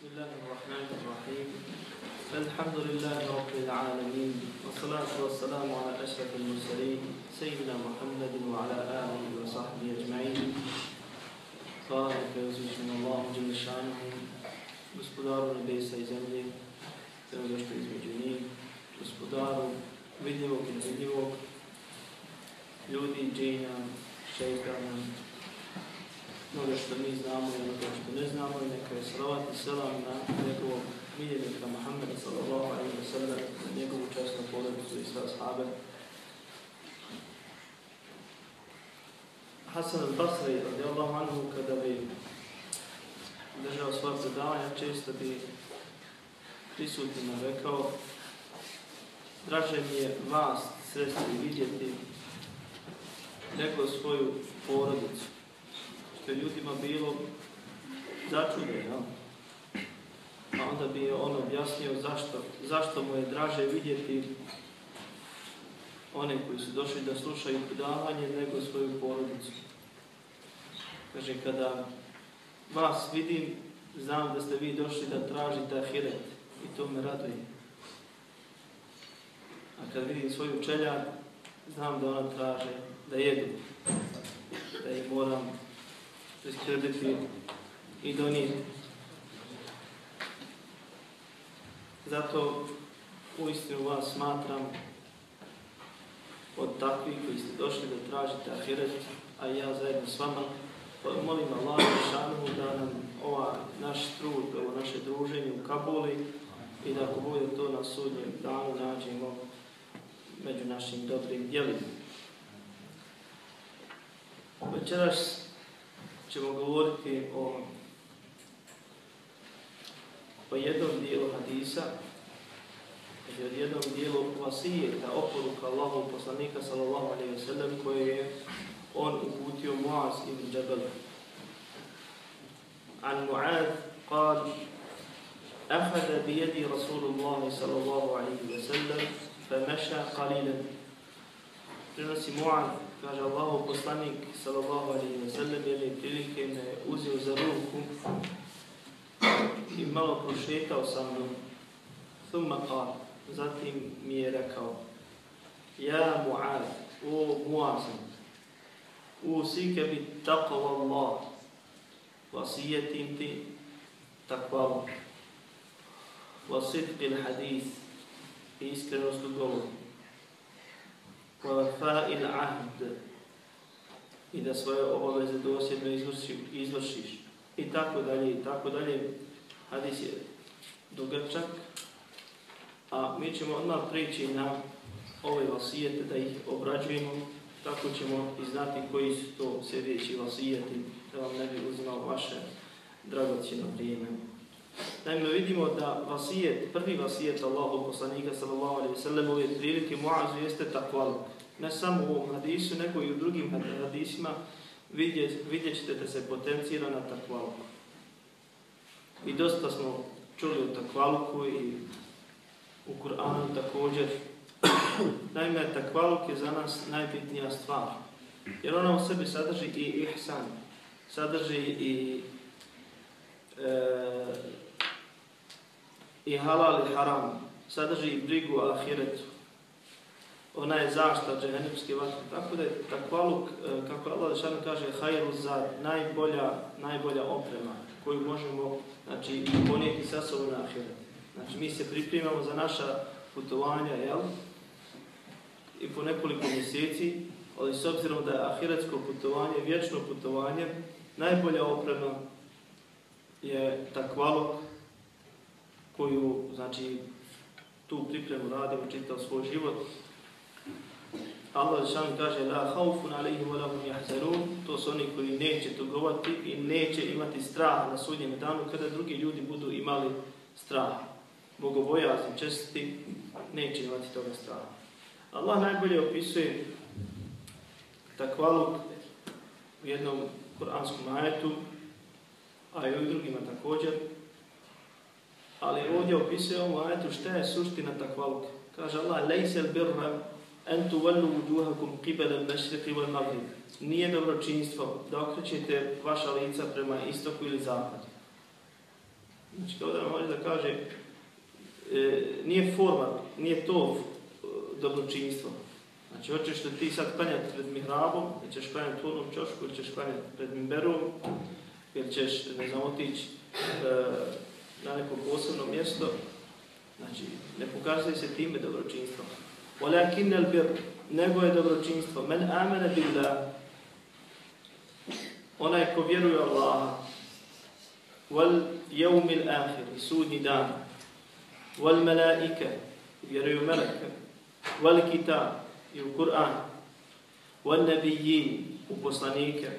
بسم الله الرحمن الرحيم الحمد لله رب العالمين والصلاة والسلام على أشرف المرسلين سيدنا محمد وعلى آله وصحبه أجمعين Hvala neka je uzvišen Allah, Đelešanu, gospodaru nebesa i zemlje, sve ono što između njih, gospodaru vidljivog i nevidljivog, ljudi, džina, šeitana, ono što mi znamo i ono što ne znamo i neka je salavat i selam na njegovog miljenika Muhammeda sallallahu alaihi wa sallam, na njegovu časnu porodicu i sve ashabe. Hasan al-Basri, radijallahu anhu, kada bi držao svoje predavanja, često bi prisutnima rekao draže mi je vas sresti vidjeti nego svoju porodicu što je ljudima bilo začude, ja? a onda bi on objasnio zašto, zašto mu je draže vidjeti one koji su došli da slušaju predavanje nego svoju porodicu. Kaže, kada vas vidim, znam da ste vi došli da tražite ahiret i to me raduje. A kad vidim svoju čeljad, znam da ona traže da jedu, da ih moram priskrbiti i donijeti. Zato uistinu vas smatram od takvih koji ste došli da tražite ahiret, a ja zajedno s vama molim Allah šanu da nam ova naš trud, ovo naše druženje u Kabuli i da ako bude to na sudnjem danu nađemo među našim dobrim djelima. Večeras ćemo govoriti o, o jednom dijelu hadisa, znači o jednom dijelu vasijeta, oporuka Allahu poslanika sallallahu alaihi wa sallam koje je on uputio Muaz ibn Jabal. عن معاذ قال أخذ بيدي رسول الله صلى الله عليه وسلم فمشى قليلا prenosi Mu'ad, kaže Allahu poslanik sallallahu alaihi wa sallam, jedne prilike me uzeo za ruku i malo prošetao sa mnom. Thumma qal, zatim mi je rekao, Ja Mu'ad, o Mu'azim, usike bi taqwa Allah, vasijetim ti takvalu, vasidqi il-hadith, i iskrenost u govoru. وَفَاءِ الْعَهْدِ i da svoje obaveze dosljedno izvršiš i tako dalje i tako dalje. Hadis je dugačak, a mi ćemo odmah prići na ove vasijete da ih obrađujemo, tako ćemo i znati koji su to sljedeći vasijeti, da vam ne bi uzimao vaše dragocjeno vrijeme. Naime, vidimo da vasijet, prvi vasijet Allahu poslanika sallallahu alaihi sallam ove prilike Muazu jeste takvaluk. Ne samo u ovom hadisu, nego i u drugim hadisima vidjet, vidjet ćete da se potencira na takvaluku. I dosta smo čuli o takvaluku i u Kur'anu također. Naime, takvaluk je za nas najbitnija stvar. Jer ona u sebi sadrži i ihsan, sadrži i e, i halal i haram, sadrži brigu o ahiretu. Ona je zašta džehennemske vatre. Tako da je takvaluk, kako Allah Žešanu kaže, hajru za najbolja, najbolja oprema koju možemo znači, ponijeti sa sobom na ahiret. Znači, mi se pripremamo za naša putovanja, jel? I po nekoliko mjeseci, ali s obzirom da je ahiretsko putovanje, vječno putovanje, najbolja oprema je takvaluk koju, znači, tu pripremu radimo čitav svoj život. Allah šan kaže la haufun alejhim wa lahum yahzanun, to su oni koji neće tugovati i neće imati strah na sudnjem danu kada drugi ljudi budu imali strah. Bogobojazni, česti, neće imati toga straha. Allah najbolje opisuje takvaluk u jednom kuranskom ajetu, a i u drugima također, ali ovdje opisuje ovom ajetu šta je suština takvaluka. Kaže Allah, lejsel birra en tuvallu vuduhakum qibala al-mashriqi wal maghrib. Nije dobročinstvo da okrećete vaša lica prema istoku ili zapadu. Znači kao da može da kaže, e, nije forma, nije to e, dobročinstvo. Znači, hoćeš da ti sad klanjati pred mihrabom, ili ćeš klanjati u onom čošku, ili ćeš klanjati pred mimberom, ili ćeš, ne znam, otići e, na neko posebno mjesto, znači, ne pokazuje se time dobročinstvo. Walakin al-bir, nego je dobročinstvo. Men amana billah, onaj ko vjeruje Allaha, wal jevmil ahir, sudnji dan, wal malaike, vjeruju meleke, wal kitab, i u Kur'an, wal nabijin, u poslanike,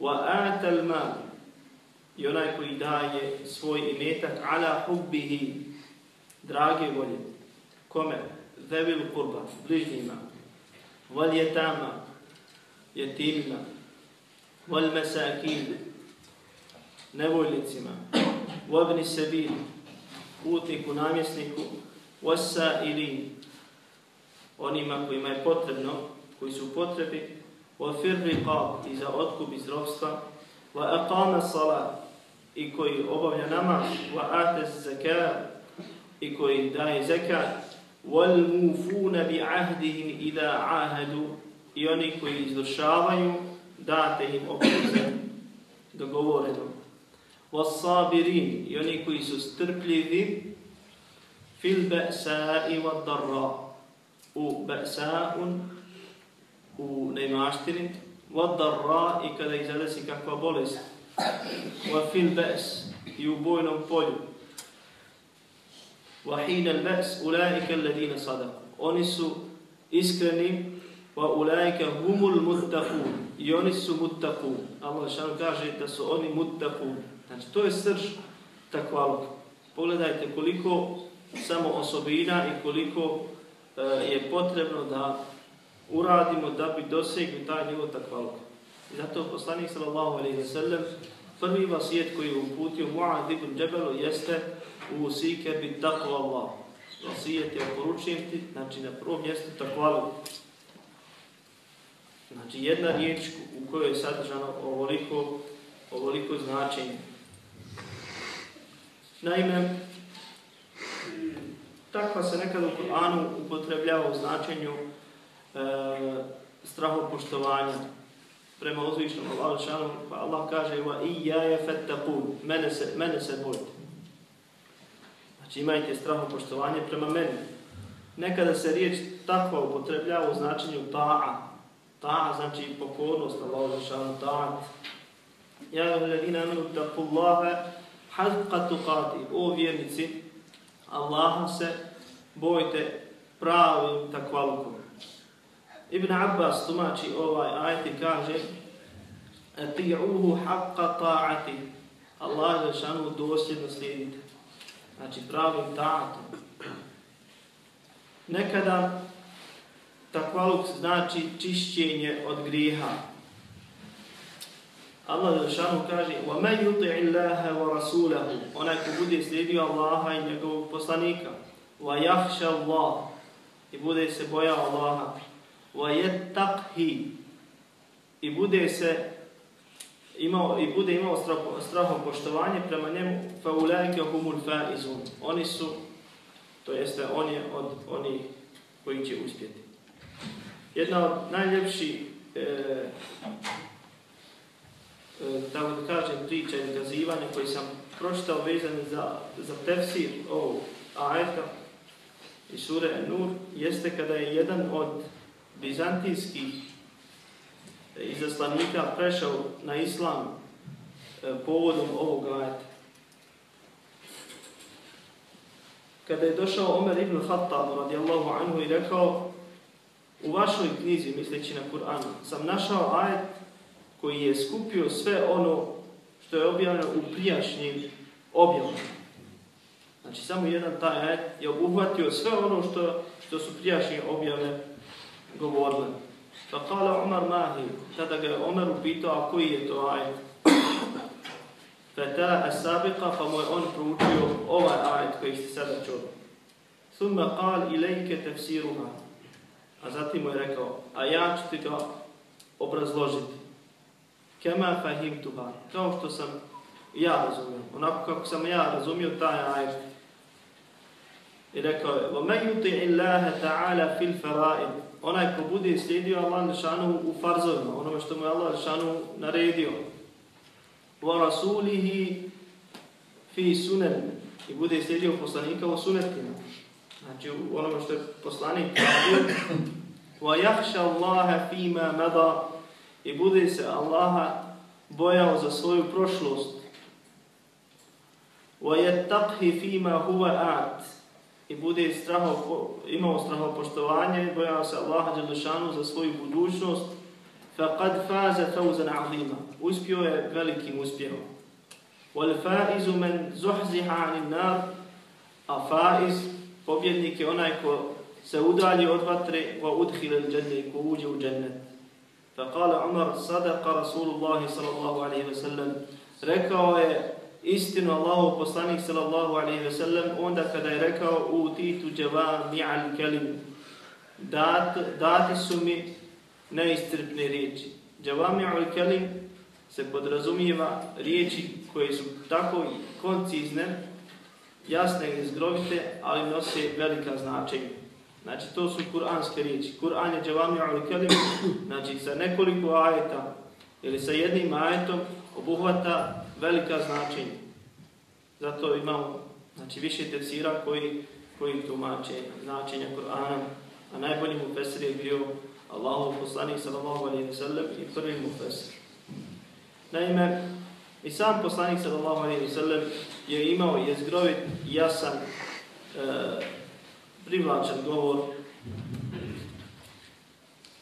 wa atal mal, i onaj koji daje svoj imetak ala hubbihi, drage volje, kome? Zevil kurba, bližnjima, wal jetama, jetimima, wal mesakin, nevoljnicima, wabni sebil, putniku, namjesniku, wasa ili onima kojima je potrebno, koji su potrebi, wa firri qab, i za otkup iz rovstva, wa aqama salat, i koji obavlja namaz, wa ates zakat, i koji daje zakat, wal mufuna bi ahdihim ida ahadu, i oni koji izvršavaju, date im obaveze dogovoreno. Was-sabirin, i oni koji su strpljivi, fil ba'sa'i wad darra, u ba'sa'un, u neimaštini, wad darra, i kada ih kakva bolest, fil ba's, i u bojnom polju, hina al-ba's, ulaika alladhina sadaqu. Oni su iskreni, ulaika humul muttaqun. I oni su muttaqun. Allah šan kaže da su oni muttaqun. Znači, to je srž takvaluka. Pogledajte koliko samo osobina i koliko e, je potrebno da uradimo da bi dosegli taj nivo takvaluka. I zato poslanik sallallahu alaihi wa sallam prvi vasijet koji je uputio Mu'ad ibn Džebelu jeste u usike bi takva Allah. Vasijet je oporučujem ti, znači na prvom mjestu takvaluka. Znači jedna riječ u kojoj je sadržano ovoliko, ovoliko značenje. Naime, takva se nekada u Kur'anu upotrebljava u značenju e, strahopoštovanja prema uzvišnom Allahu pa Allah kaže wa iyaya fattaqun. Mene se mene se bojte. Znači imajte strahopoštovanje prema meni. Nekada se riječ takva upotrebljava u značenju ta'a. Ta'a znači pokornost Allahu dželle ta'a. Ja alladina amanu taqullaha haqqa tuqati o vjernici Allaha se bojte pravim takvalukom Ibn Abbas tumači ovaj ajet i kaže Ati'uhu haqqa ta'ati Allah je šanu dosljedno slijedite. Znači pravim ta'atom. Nekada takvaluk znači čišćenje od grijeha. Allah je šanu kaže وَمَنْ يُطِعِ اللَّهَ وَرَسُولَهُ Onaj ko bude slijedio Allaha i njegovog poslanika. وَيَحْشَ اللَّهِ I bude se bojao Allaha وَيَتَّقْهِ i bude se imao i bude imao strahom poštovanje prema njemu fa ulaika humul faizun oni su to jeste on je od oni koji će uspjeti jedna od najljepših e, e, da vam kažem priča i kazivanja koji sam pročitao vezani za, za tefsir ovog ajeta i sure Nur jeste kada je jedan od bizantijskih izaslanika prešao na islam e, povodom ovog ajeta. Kada je došao Omer ibn Khattab radijallahu anhu i rekao u vašoj knjizi, misleći na Kur'an, sam našao ajet koji je skupio sve ono što je objavljeno u prijašnjim objavama. Znači, samo jedan taj ajet je obuhvatio sve ono što, što su prijašnje objave govorile. Pa kala Umar Mahi, tada ga je Umar upitao, a koji je to ajet? Feta as-sabiqa, pa mu je on proučio ovaj ajet koji ste sada čuli. Thumma kal ilajke tefsiruha. A zatim mu je rekao, a ja ću ti ga obrazložiti. Kema fahimtuha, kao što sam ja razumio. Onako kako sam ja razumio taj ajet. I rekao je, وَمَنْ يُطِعِ اللَّهَ تَعَالَ فِي الْفَرَائِدِ onaj ko bude slijedio Allah Lešanu u farzovima, onome što mu je Allah Lešanu naredio. Wa rasulihi fi sunen i bude slijedio poslanika u sunetima. Znači u onome što je poslanik radio. Wa jahša Allaha fima mada i bude se Allaha bojao za svoju prošlost. Wa yattaqhi fima huwa at i bude straho, imao strahopoštovanje i bojao se Allaha Đelešanu za svoju budućnost, faqad faza فَوْزًا azima, Uspio je velikim uspjehom. وَالْفَائِزُ مَنْ زُحْزِحَ عَنِ النَّارِ A faiz, pobjednik je onaj ko se udalji od vatre, وَاُدْحِلَ الْجَنَّ i ko uđe u džennet. فَقَالَ عُمَرْ صَدَقَ رَسُولُ اللَّهِ صَلَى اللَّهُ عَلَيْهِ وَسَلَّمُ Rekao je istinu Allahu poslanik sallallahu alaihi ve sellem onda kada je rekao u titu mi'al kelim Dat, dati su mi neistrpne riječi. mi'al kelim se podrazumijeva riječi koje su tako koncizne, jasne i zgrovite, ali nose velika značenja. Znači, to su kuranske riječi. Kur'an je mi'al kelim, znači sa nekoliko ajeta ili sa jednim ajetom obuhvata velika značenja. Zato imamo znači, više tefsira koji, koji tumače značenja Kur'ana, a najbolji mu fesir je bio Allahov poslanik sallallahu alaihi wa sallam i prvi mu fesir. Naime, i sam poslanik sallallahu alaihi wa sallam je imao jezgrovit, jasan, e, privlačan govor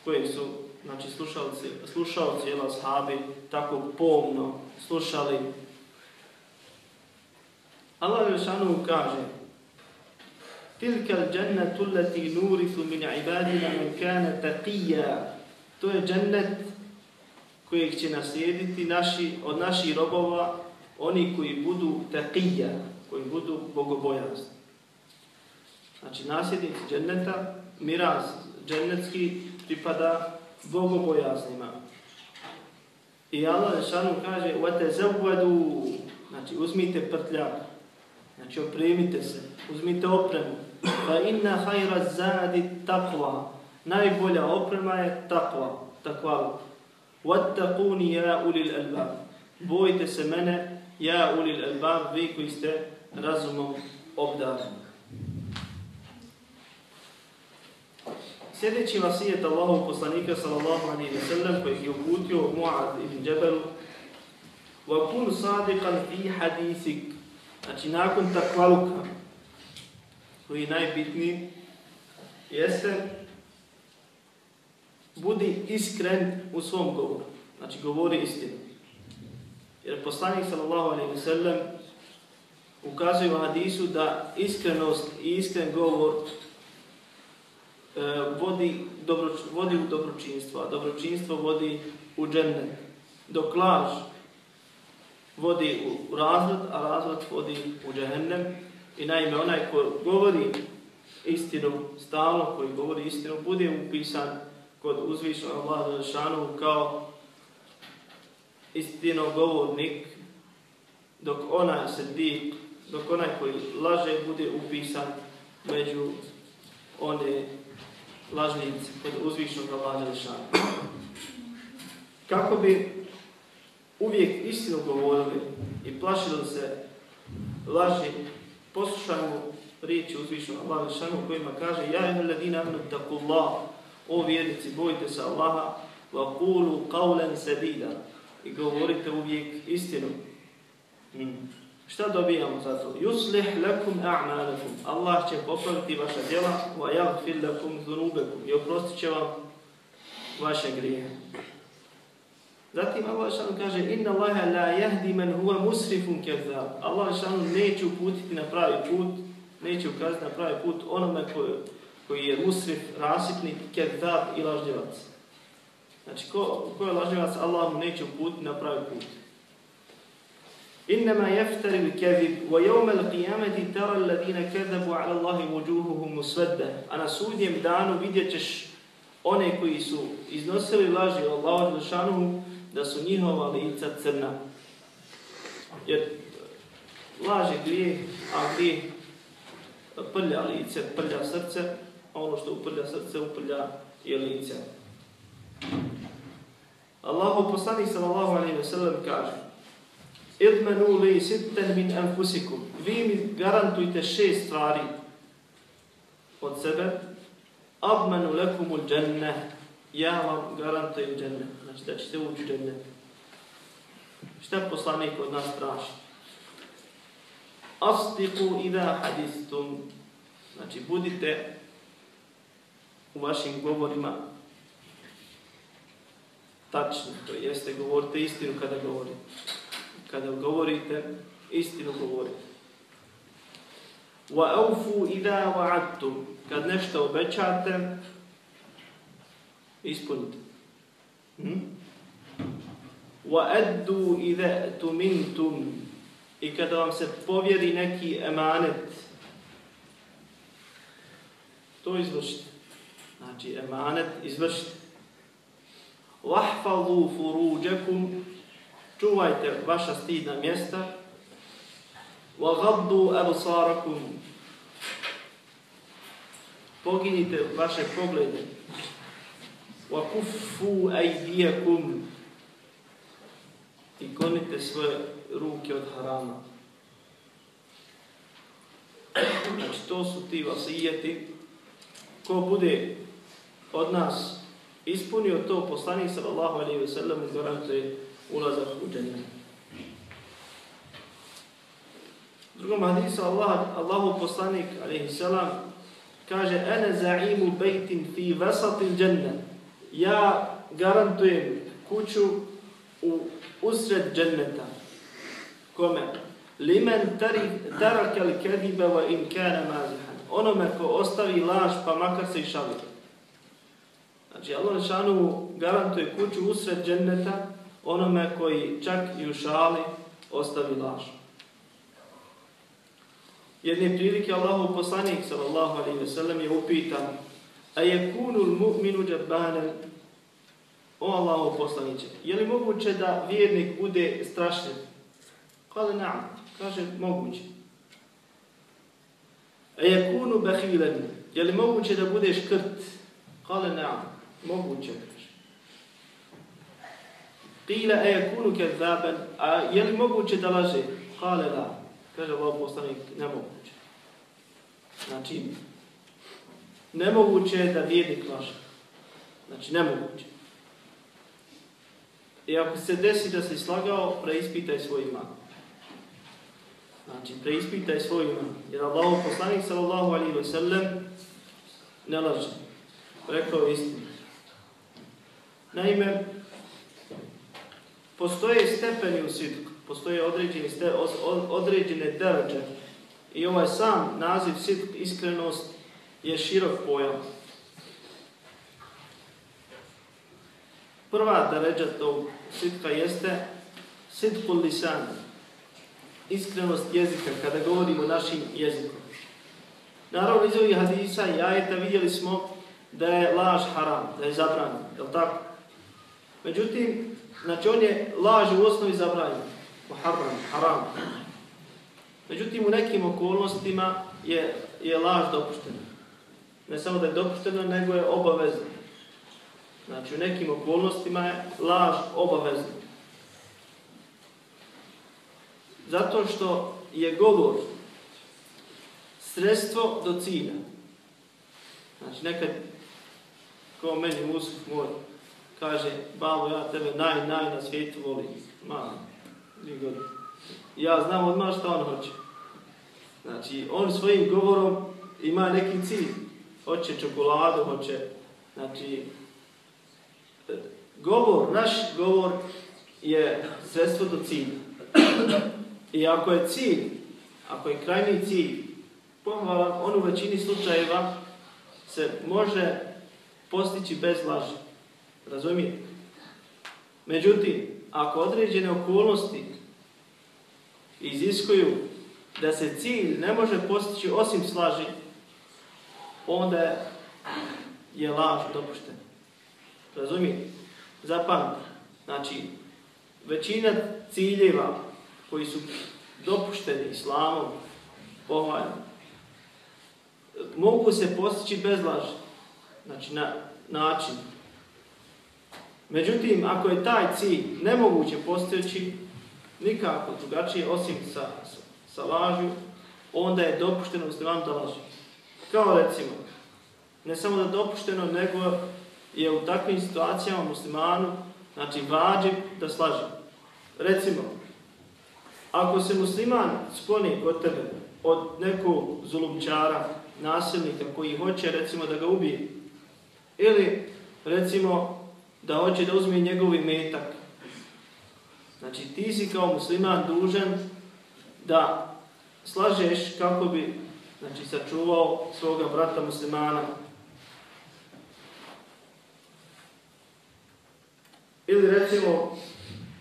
koji su znači, slušalci, slušalci jela sahabi tako pomno slušali Allah Žešanu kaže Tilka al-jannatu allati nurithu min ibadina man kana taqiyya. To je džennet kojeg će naslijediti naši, od naših robova oni koji budu taqiyya, koji budu bogobojazni. Znači nasljednici dženneta, miraz džennetski pripada bogobojaznima. I Allah Žešanu kaže وَتَزَوَّدُوا Znači uzmite prtljak. Znači opremite se, uzmite opremu. Fa inna hajra zadi takva. Najbolja oprema je takva, takva. Wattaquni ja ulil albab. Bojite se mene, ja ulil albab, vi koji ste razumom obdareni. Sljedeći vasijet Allahov poslanika sallallahu alaihi wa sallam koji je uputio Mu'ad ibn Džebelu وَكُنْ صَادِقًا فِي حَدِيثِكَ Znači, nakon takvaluka, koji je najbitniji, jeste budi iskren u svom govoru. Znači, govori istinu. Jer poslanik sallallahu alaihi wa sallam ukazuje u hadisu da iskrenost i iskren govor e, vodi, dobro, vodi u dobročinstvo, a dobročinstvo vodi u džennet. Dok laž vodi u razvod, a razvod vodi u džehennem. I naime, onaj ko govori istinu stalno, koji govori istinu, bude upisan kod uzvišenog Allah Žešanu kao istino govornik, dok onaj se di, dok onaj koji laže bude upisan među one lažnice kod uzvišenog Allah Žešanu. Kako bi uvijek istinu govorili i plašili se laži, poslušajmo riječi uzvišnog Allah Žešanu kojima kaže Ja inu ladina amnu takullah, o vjernici, bojite se Allaha, wa kulu qawlan sadida i govorite uvijek istinu. Hmm. Šta dobijamo za to? Yuslih lakum a'malakum. Allah će popraviti vaša djela, wa yaghfir lakum dhunubakum. I oprostit će vam vaše grije. Zatim Allah šanu kaže Inna Allaha la jahdi man huwa musrifun kezab. Allah šanu neće uputiti na pravi put, neće ukazati na pravi put onome koji, koji je musrif, rasipnik, kezab i lažljivac. Znači, ko, ko je lažljivac, Allah mu neće uputiti na pravi put. إنما يفتر الكذب ويوم القيامة ترى الذين كذبوا على الله وجوههم مسودة a na sudnjem danu vidjet ćeš one koji su iznosili laži o Allahu da su njihova lica crna. Jer laž je grijeh, a grijeh prlja lice, prlja srce, a ono što uprlja srce, uprlja i lice. Allahu poslanik sallallahu alaihi ve sellem kaže Idmenu li sitten min anfusikum. Vi mi garantujte šest stvari od sebe. Abmenu lekumul dženne. Ja vam garantujem dženne. Znači da ćete ući dženne. Šta poslanik od nas traži? Asdiku ida hadistum. Znači budite u vašim govorima tačni. To jeste govorite istinu kada govorite. Kada govorite, istinu govorite. Aufu ida wa'adtum. Kad nešto obećate, ispunite. Hm? Addu ida tumintum. I kada vam se povjeri neki emanet, to izvršite. Znači, emanet izvršite. Wahfadhu furuđakum čuvajte vaša stidna mjesta, وَغَضُّوا أَبْصَارَكُمْ Poginite vaše poglede. وَكُفُّوا أَيْدِيَكُمْ I gonite svoje ruke od harama. Znači, to su ti vasijeti. Ko bude od nas ispunio to poslanik sallallahu alaihi ve sellem garantuje ulazak u džennet. Drugom hadisu Allah, Allahu poslanik, alaihi salam, kaže Ene za'imu bejtin fi vasatil džennet. Ja garantujem kuću u usred dženneta. Kome? Limen tarakel kedibe wa in kana mazihan. Onome ko ostavi laž pa makar se i šali. Znači Allah šanu garantuje kuću usred dženneta onome koji čak i u šali ostavi laž. Jedne prilike Allahu poslanik sallallahu alaihi ve sellem je upitan a je kunul mu'minu džabbanen o Allahu poslaniće, je li moguće da vjernik bude strašljiv? Kale naam, kaže moguće. A je kunu bahilen, je li moguće da budeš krt? Kale naam, moguće. Qila a yakunu kadhaban, a je li moguće da laže? Kale la. Kaže Allah poslanik, nemoguće. Znači, nemoguće je da vjernik laže. Znači, nemoguće. I ako se desi da si slagao, preispitaj svoj iman. Znači, preispitaj svoj iman. Jer Allah poslanik sallallahu alaihi wa sallam ne laže. Rekao istinu. Naime, Postoje stepeni u sitku, postoje određene, ste, određene deređe. I ovaj sam naziv sitk, iskrenost, je širok pojam. Prva deređa tog sitka jeste sitku lisan, iskrenost jezika, kada govorimo našim jezikom. Naravno, iz ovih hadisa i ajeta vidjeli smo da je laž haram, da je zabranjen, je tako? Međutim, Znači on je laž u osnovi zabranjen. Haram, haram. Međutim, u nekim okolnostima je, je laž dopuštena. Ne samo da je dopuštena, nego je obavezna. Znači, u nekim okolnostima je laž obavezna. Zato što je govor sredstvo do cilja. Znači, nekad, kao meni Musuf moj, kaže, babo, ja tebe naj, naj na svijetu volim. Mali, Ja znam odmah što on hoće. Znači, on svojim govorom ima neki cilj. Hoće čokoladu, hoće, znači, govor, naš govor je sredstvo do cilja. I ako je cilj, ako je krajni cilj, pohvalan, on u većini slučajeva se može postići bez laži. Razumijete? Međutim, ako određene okolnosti iziskuju da se cilj ne može postići osim slaži, onda je laž dopuštena. Razumijete? Zapamte. Znači, većina ciljeva koji su dopušteni islamom, pohvaljeni, mogu se postići bez laži. Znači, na način. Međutim, ako je taj cilj nemoguće postići nikako drugačije osim sa, sa lažu, onda je dopušteno musliman da laži. Kao recimo, ne samo da je dopušteno, nego je u takvim situacijama muslimanu, znači vađi da slaži. Recimo, ako se musliman skloni kod tebe od nekog zulumčara, nasilnika koji hoće recimo da ga ubije, ili recimo da hoće da uzme njegovi metak, znači ti si kao musliman dužan da slažeš kako bi znači, sačuvao svoga brata muslimana. Ili recimo,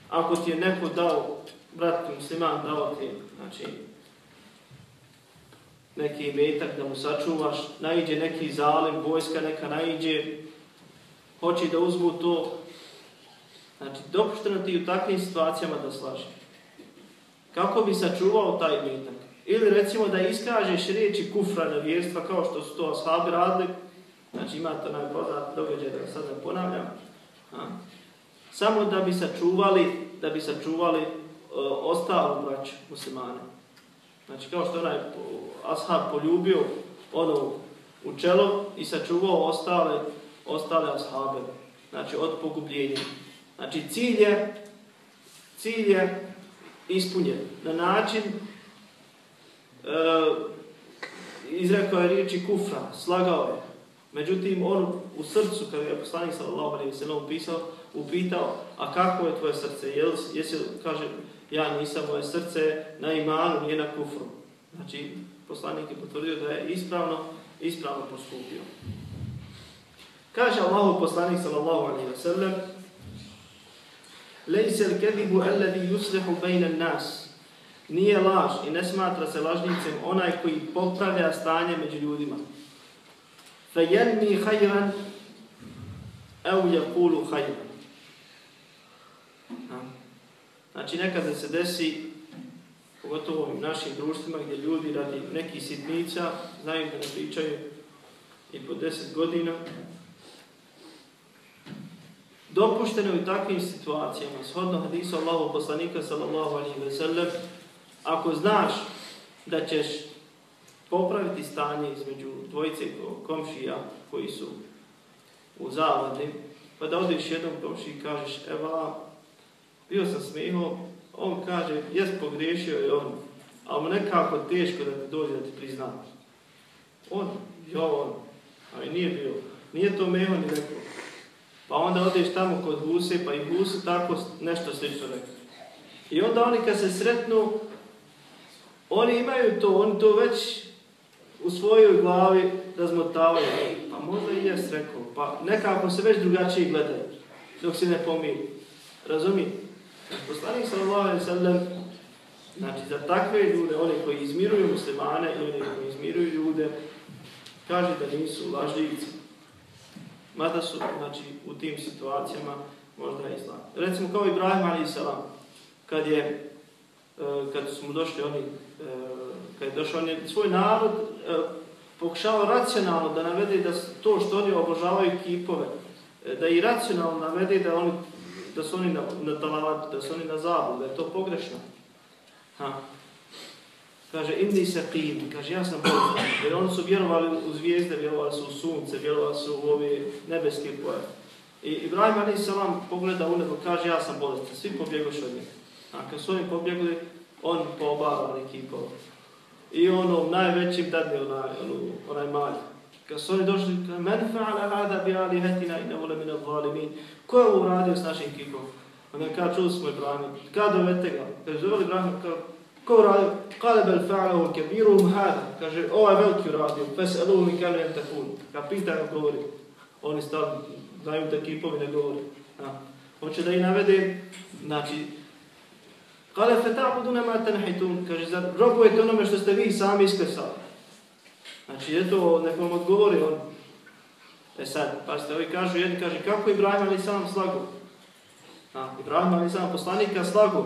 ako ti je neko dao, brat musliman dao ti, znači, neki imetak da mu sačuvaš, naiđe neki zalim, vojska neka naiđe, hoće da uzmu to. Znači, dopušteno ti u takvim situacijama da slaži. Kako bi sačuvao taj imetak? Ili recimo da iskažeš riječi kufra nevjerstva kao što su to ashabi radili, znači imate onaj poznat događaj da sad ne ponavljam, samo da bi sačuvali, da bi sačuvali uh, ostalu braću muslimane. Znači kao što onaj ashab poljubio ono u čelo i sačuvao ostale, ostale ashabe, znači od pogubljenja. Znači cilj je, cilj je ispunjen na način e, izrekao je riječi kufra, slagao je. Međutim, on u srcu, kada je poslanik sallallahu alaihi sallam upisao, upitao, a kako je tvoje srce? Jel, jesi, kaže, ja nisam, moje srce na imanu, nije na kufru. Znači, poslanik je potvrdio da je ispravno, ispravno postupio. Kaže Allahu poslanik sallallahu alaihi wa sallam, Lejse l-kedibu alladhi yuslihu bejna nas. Nije laž i ne smatra se lažnicem onaj koji popravlja stanje među ljudima. Fe mi hajran ev jakulu hajran. Znači nekada se desi, pogotovo u našim društvima gdje ljudi radi nekih sitnica, znaju da ne pričaju i po deset godina, Dopušteno je u takvim situacijama, shodno hadisu Allahu poslanika sallallahu alaihi ve sellem, ako znaš da ćeš popraviti stanje između dvojice komšija koji su u zavadi, pa da odeš jednom komšiji i kažeš, evo, bio sam smiho, on kaže, jes pogriješio je on, ali mu nekako teško da ti dođe da ti prizna. On, jo on, ali nije bio, nije to meho ni rekao. Pa onda odeš tamo kod Huse, pa i Huse tako nešto slično rekao. I onda oni kad se sretnu, oni imaju to, oni to već u svojoj glavi razmotavaju. Pa možda i jes rekao, pa nekako se već drugačije gledaju, dok se ne pomiri. Razumije? Poslanik sallallahu alaihi sallam, znači za takve ljude, oni koji izmiruju muslimane ili koji izmiruju ljude, kaže da nisu lažljivci. Mada su, znači, u tim situacijama možda islam. Recimo kao Ibrahim a.s. kad je, e, kad su mu došli oni, e, kad je došao on je svoj narod e, pokušao racionalno da navede da to što oni obožavaju kipove, da i racionalno navede da oni da su oni na, na da su oni na zabu, da je to pogrešno. Ha. Kaže, indi se kaže, ja sam bolestan. Jer oni su vjerovali u zvijezde, vjerovali su u sunce, vjerovali su u ove nebeske poje. I Ibrahim a.s. pogleda u nebo, kaže, ja sam bolestan. Svi pobjegoš od njega. A kad su oni pobjegli, on poobava neki. I ono, najvećim dadne onaj, ono, onaj malj. Kad su oni došli, men fa'ala hada bi alihetina i nevole min al-zalimin. Ko je ovo uradio s našim kipom? Onda kada čuli smo Ibrahim, kada dovete ga? Kada zoveli Ibrahim, kao, Ko uradio? Kale bel fa'alahu kebiruhum hada. Kaže, ovaj veliki uradio. Fes eluhu mi kanu jem takun. Kad govori. Oni stali, znaju da kipovi ne govori. Ja. Hoće da i navede, znači, Kale fetabudu nema tenhitun. Kaže, zar robujete onome što ste vi sami iskresali. Znači, je to, nekom odgovori on. E sad, pa ste ovi kažu, jedni kaže, kako Ibrahim ali sam slagu? A, Ibrahim ali sam poslanika slagu.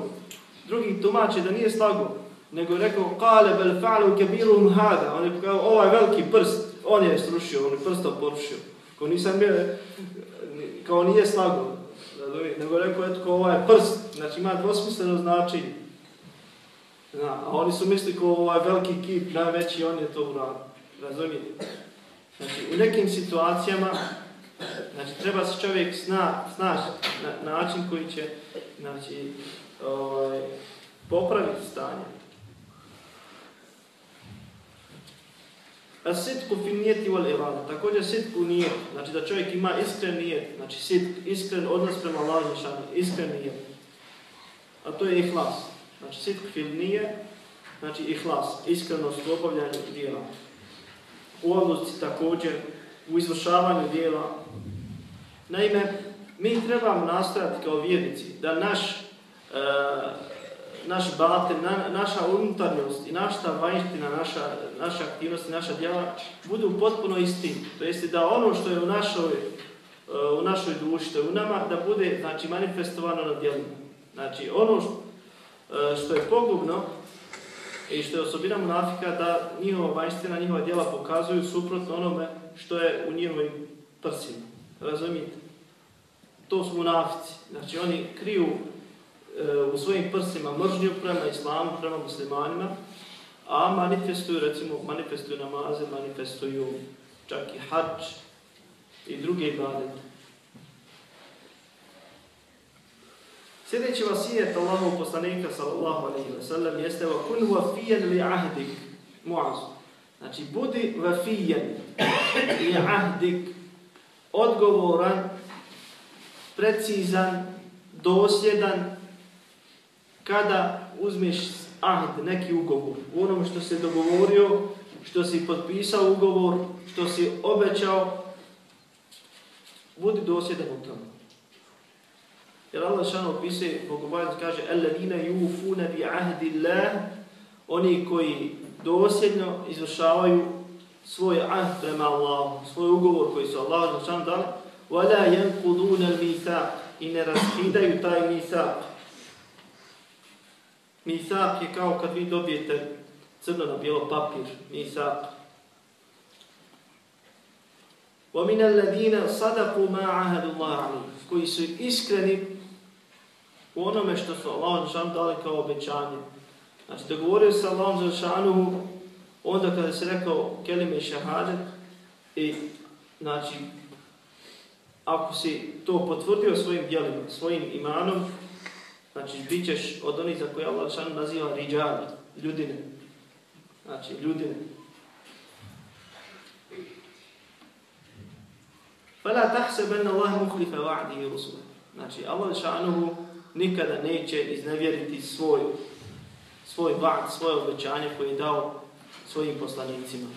Drugi tumači da nije slago, nego je rekao kale bel fa'lu kebirum hada. On je kao ovaj veliki prst, on je srušio, on je prstom porušio. Ko nisam bio, kao nije slago. Nego je rekao, eto, ovaj prst, znači ima dvosmisleno značenje. a oni su misli ko ovaj veliki kip, najveći, on je to uradio. Razumijete? Znači, u nekim situacijama Znači, treba se čovjek sna, snaći na način koji će znači, ovaj, popraviti stanje. A sitku fi nijeti wal irada. Također sitku nijet. Znači da čovjek ima iskren. Znači sit, iskren odnos prema Allahu Iskren nijet. A to je ihlas. Znači sitku fil nije. Znači ihlas. Iskrenost u obavljanju dijela. U odluci također. U izvršavanju dijela. Naime, mi trebamo nastojati kao vjernici da naš, e, naš baten, naša unutarnjost i naša vanjština, naša, naša aktivnost i naša djela budu potpuno isti. To jest da ono što je u našoj, e, u našoj duši, je u nama, da bude znači, manifestovano na djelima. Znači ono e, što je pogubno i što je osobina munafika da njihova vanjština, njihova djela pokazuju suprotno onome što je u njihovim prsima. Razumijete? To su munafici. Znači oni kriju u svojim prsima mržnju prema islamu, prema muslimanima, a manifestuju, recimo, manifestuju namaze, manifestuju čak i hač i druge ibadete. Sljedeći vasijet Allahu poslanika sallallahu alaihi wa sallam jeste wafijan li ahdik muaz. Znači budi vafijan li ahdik odgovoran, precizan, dosljedan, kada uzmeš ahd, neki ugovor, u onom što se dogovorio, što si potpisao ugovor, što si obećao, budi dosljedan u tome. Jer Allah šano opisuje, Bogobajac kaže, Alladina yufuna bi ahdi Allah, oni koji dosljedno izvršavaju svoj ahd prema Allahu, svoj ugovor koji su Allah šano dali, وَلَا يَنْقُدُونَ الْمِيثَاقِ I ne raskidaju taj misaq. Misaq je kao kad vi dobijete crno na bijelo papir, misaq. وَمِنَ الَّذِينَ صَدَقُوا مَا عَهَدُ اللَّهَ عَلِيهِ Koji su iskreni u onome što su Allah Žešanu dali kao obećanje. Znači, dogovorio se Allah Žešanu onda kada se rekao kelime šahadet i znači ako si to potvrdio svojim djelima, svojim imanom, znači bit ćeš od onih za koje Allah šan naziva riđali, ljudine. Znači, ljudine. فَلَا تَحْسَبَنَّ اللَّهَ مُخْلِفَ وَعْدِهِ رُسُلَ Znači, Allah šanuhu nikada neće iznevjeriti svoj, svoj va'd, svoje obećanje koje je dao svojim poslanicima.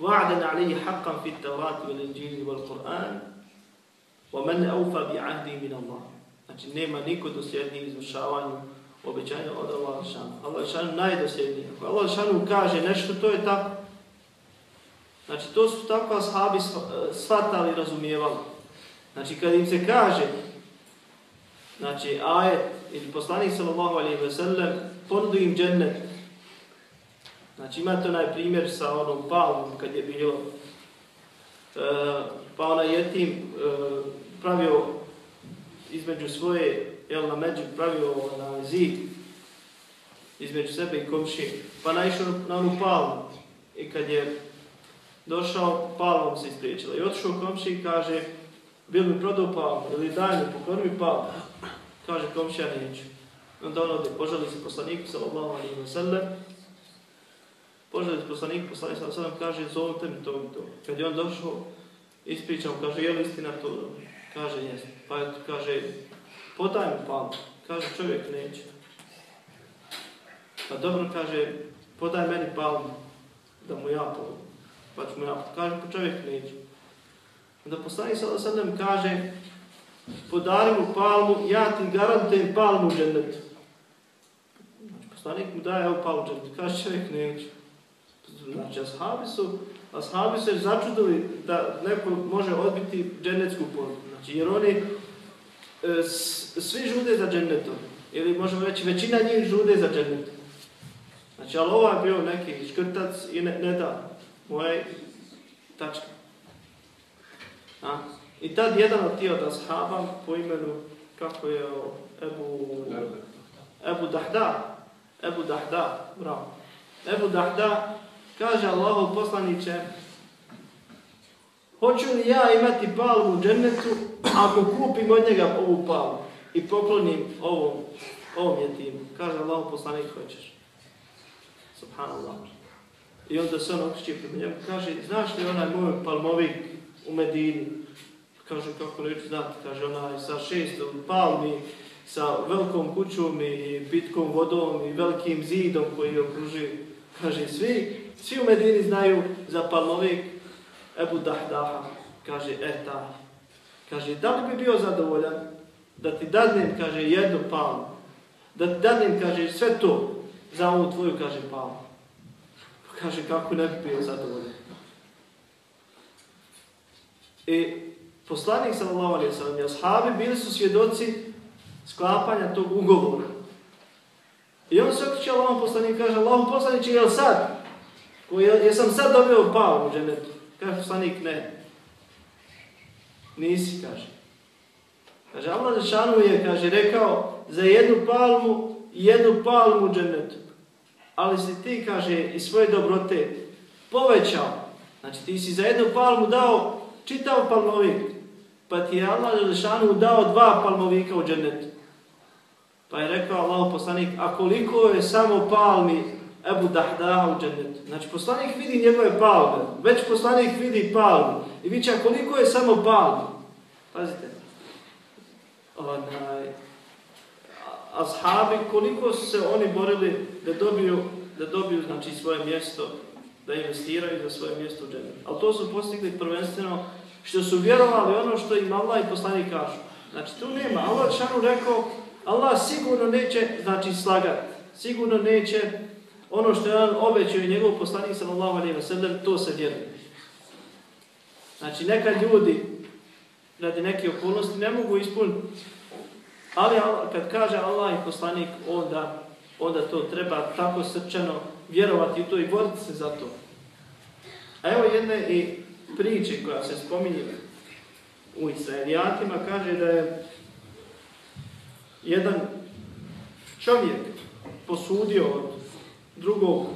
وَعْدًا عَلَيْهِ حَقًّا فِي التَّوْرَاتِ وَالْإِنْجِيلِ وَالْقُرْآنِ وَمَنْ أَوْفَ بِعَهْدِي مِنَ اللَّهِ Znači, nema niko dosljedniji izvršavanju obećanja od Allah šanu. Allah šanu najdosljedniji. Ako Allah kaže nešto, to je tako. Znači, to su tako ashabi shvatali i razumijevali. Znači, kad im se kaže, znači, ajet ili poslanik sallallahu alaihi ve sellem, ponudu im džennet. Znači, imate onaj primjer sa onom palmom kad je bilo, e, pa onaj jetim e, pravio između svoje, jel na među pravio na zid između sebe i komši, pa naišao na onu palmu i kad je došao, palmom se ispriječila i otišao komši i kaže, bil mi prodao palmu ili daj mi pokormi palmu. Kaže komšija neću. Onda on ovdje požali se poslaniku sallallahu alaihi wa sallam, požali se poslaniku sallallahu alaihi wa kaže zovite mi to i to. Kad je on došao, ispričao, kaže je li istina to? Kaže, jes. Pa kaže, podaj mu palmu. Kaže, čovjek neće. Pa dobro, kaže, podaj meni palmu, da mu ja povodim. Pa ću mu ja Kaže, pa čovjek neće. Onda poslanik sada sad kaže, podari mu palmu, ja ti garantujem palmu u. Znači, poslanik mu daje ovu palmu u. Kaže, čovjek neće. Znači, ashabi su, ashabi se začudili da neko može odbiti džennetsku ponudu. Znači, jer oni e, svi žude za džennetom. ili možemo reći većina njih žude za džennet. Znači, ali ovaj bio neki škrtac i ne, ne da. Moje tačka. A? I tad jedan od tih od ashaba po imenu, kako je Ebu... Ebu Dahda. Ebu Dahda, bravo. Ebu Dahda kaže Allahov poslaniće, hoću li ja imati palmu u džennetu ako kupim od njega ovu palmu i poklonim ovom, ovom jetimu. Kaže Allahov poslanik, hoćeš. Subhanallah. I onda se on okriče prema njemu, kaže, znaš li onaj moj palmovik u Medini? Kaže, kako neću znati, kaže, onaj sa šestom palmi, sa velikom kućom i pitkom vodom i velikim zidom koji je okružuje. Kaže, svi, svi u Medini znaju za palmovik Ebu Dahdaha. Kaže, e ta. Kaže, da li bi bio zadovoljan da ti dadnem, kaže, jednu palmu? Da ti dadnem, kaže, sve to za ovu tvoju, kaže, palmu. Kaže, kako ne bi bio zadovoljan. I poslanik sallallahu alaihi sallam i ashabi bili su svjedoci sklapanja tog ugovora. I on se okriče Allahom poslanik kaže, Allahom poslaniće, jel sad? Jesam sad dobio pao u dženetu? Kaže poslanik, ne. Nisi, kaže. Kaže, Allah Žešanu je, kaže, rekao, za jednu palmu, jednu palmu dženetu. Ali si ti, kaže, i svoje dobrote povećao. Znači, ti si za jednu palmu dao čitav palmovik. Pa ti je Allah Žešanu dao dva palmovika u dženetu. Pa je rekao Allah poslanik, a koliko je samo palmi Ebu Dahdaha u džennetu. Znači poslanik vidi njegove palme, već poslanik vidi palmu. I viće, a koliko je samo palmi? Pazite. Onaj, ashabi, koliko su se oni borili da dobiju, da dobiju znači, svoje mjesto, da investiraju za svoje mjesto u džennetu. Ali to su postigli prvenstveno što su vjerovali ono što im Allah i poslanik kažu. Znači tu nema. Allah šanu rekao, Allah sigurno neće, znači, slagati. Sigurno neće ono što je on obećao i njegov poslanik sallallahu alejhi ve sellem to se vjeruje. Znači neka ljudi radi neke okolnosti ne mogu ispuniti ali kad kaže Allah i poslanik onda onda to treba tako srčano vjerovati u to i boriti se za to. A evo jedne i priče koja se spominje u Israelijatima kaže da je jedan čovjek posudio od drugog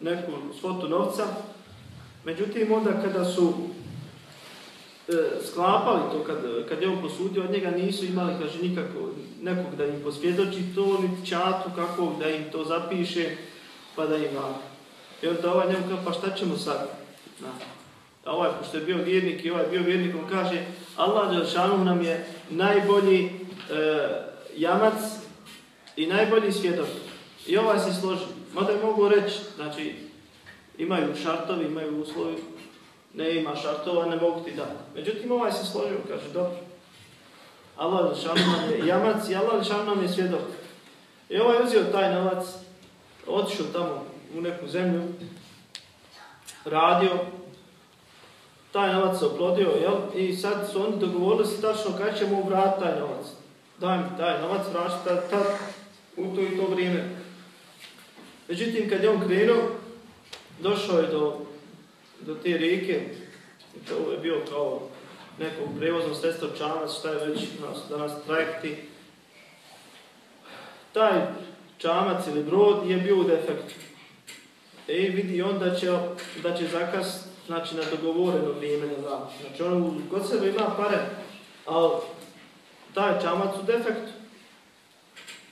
neku svotu novca, međutim onda kada su e, sklapali to, kad, kad je on posudio od njega, nisu imali, kaže, nikako, nekog da im posvjedoči to, niti čatu kakvog da im to zapiše, pa da im da. I onda ovaj njemu kaže, pa šta ćemo sad? Na. A ovaj, pošto je bio vjernik i ovaj bio vjernik, on kaže, Allah Đelšanu nam je najbolji e, jamac i najbolji svjedok. I ovaj se složi. Mada je mogu reći, znači, imaju šartovi, imaju uslovi, ne ima šartova, ne mogu ti dati. Međutim, ovaj se složio, kaže, dobro. Allah nam je jamac i Allah nam je svjedok. I ovaj uzio taj novac, otišao tamo u neku zemlju, radio, taj novac se oplodio, jel? I sad su oni dogovorili se tačno kada ćemo vratiti taj novac. Daj mi taj novac, tad, u to i to vrijeme. Međutim, kad je on krenuo, došao je do, do te rijeke, to je bio kao neko prevozno sredstvo čamac, šta je već danas trajekti. Taj čamac ili brod je bio u defektu. E vidi on da će, da će zakas znači na dogovoreno vrijeme vrati. Znači on kod sebe ima pare, ali taj čamac u defektu.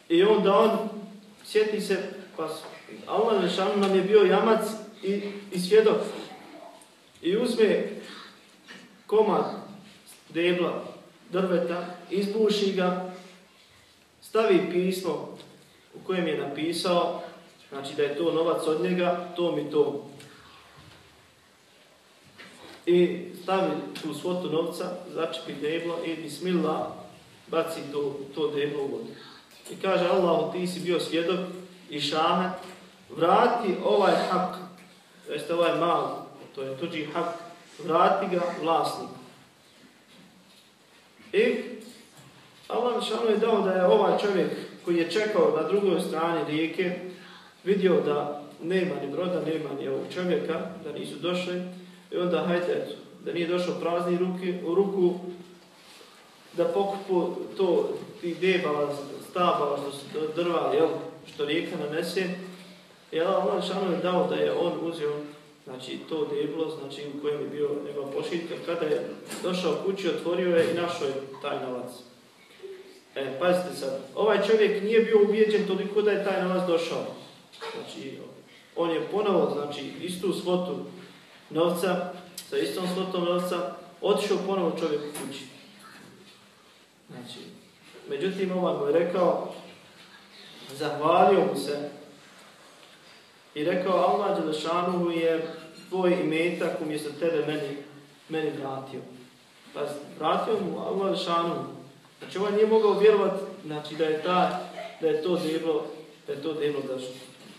I onda on sjeti se, pa Allah Žešanu nam je bio jamac i, i svjedok. I uzme komad debla, drveta, izbuši ga, stavi pismo u kojem je napisao, znači da je to novac od njega, to mi to i stavi tu svotu novca, začepi deblo i bismillah baci to, to deblo u vodu. I kaže Allah, ti si bio svjedok i šahat, vrati ovaj hak, to jeste ovaj mal, to je tuđi hak, vrati ga vlasniku. I Allah šanu je dao da je ovaj čovjek koji je čekao na drugoj strani rijeke, vidio da nema ni broda, nema ni ovog čovjeka, da nisu došli, i onda hajde, eto, da nije došao prazni ruki, u ruku, da pokupu to i debala, stabala, što drva, jel, što rijeka nanese, jel, Allah šano je dao da je on uzeo znači to deblo, znači u kojem je bio njegova pošiljka, kada je došao kući, otvorio je i našao je taj novac. E, pazite sad, ovaj čovjek nije bio ubijeđen toliko da je taj novac došao. Znači, on je ponovo, znači, istu svotu novca, sa istom svotom novca, otišao ponovo čovjek u kući. Znači, međutim, ovaj mu je rekao, zahvalio mu se i rekao, Allah Đelešanuhu je tvoj imetak umjesto tebe meni, meni vratio. Pa vratio mu Allah Đelešanuhu. Znači, ovaj nije mogao vjerovati znači, da je, ta, da je to deblo, da je to deblo došlo.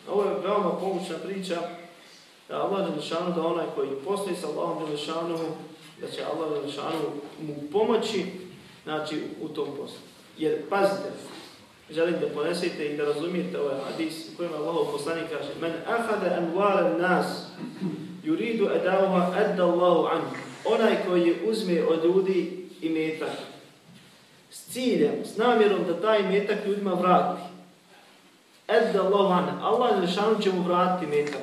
Ovo je veoma pomoćna priča da Allah Đelešanu, da onaj koji postoji sa Allahom Đelešanuhu, da će Allah Đelešanu mu pomoći znači, u tom poslu. Jer, pazite, želim da ponesete i da razumijete ovaj hadis u kojem Allah poslanik kaže Men ahada anwara nas yuridu adawha adda Allahu an. Onaj koji uzme od ljudi i metak s ciljem, s namjerom da taj metak ljudima vrati. Adda Allahu an. Allah Đelešanu će mu vratiti metak.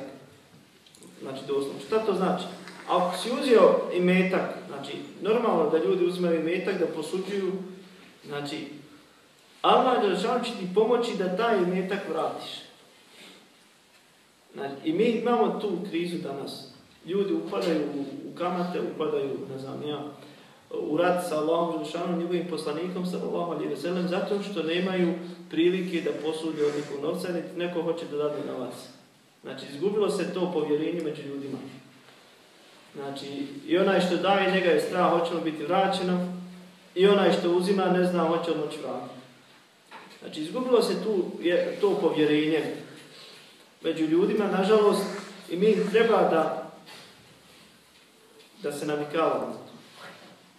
Znači, doslovno. Šta to znači? Ako si uzeo i metak, znači, normalno da ljudi uzmaju i metak, da posuđuju, znači, Allah će ti pomoći da taj metak vratiš. Znači, I mi imamo tu krizu danas. Ljudi upadaju u, kamate, upadaju, ne znam ja, u rat sa Allahom Đelešanu, njegovim poslanikom, sa Allahom veselem, zato što nemaju prilike da posude od nekog novca, niti neko hoće da dadne novac. Znači, izgubilo se to povjerenje među ljudima. Znači, i onaj što daje, njega je strah, hoće biti vraćeno, i onaj što uzima, ne zna, hoće li moći vratiti. Znači, izgubilo se tu je, to povjerenje među ljudima, nažalost, i mi treba da da se navikavamo.